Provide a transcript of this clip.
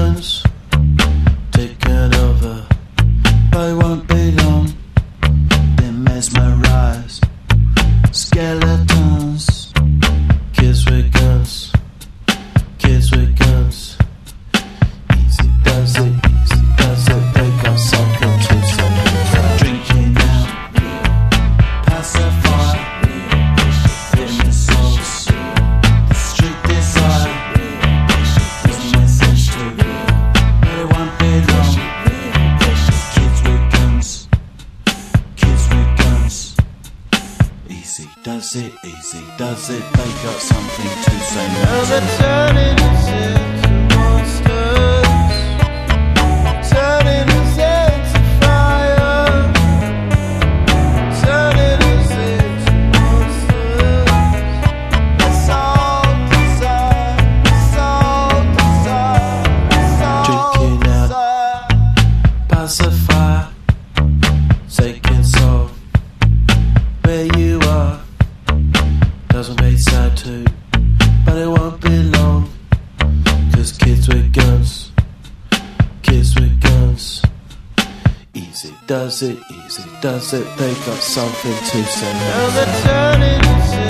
London's taken over, but won't be long. They mesmerize skeleton. Does it, easy does it. They got something to say. They're turning us into monsters. Turning us into fire. Turning us into monsters. That's all desire. That's all desire. That's all Drinking out. Pacify, taking soul. Where you Easy does it, easy does it. They got something to say.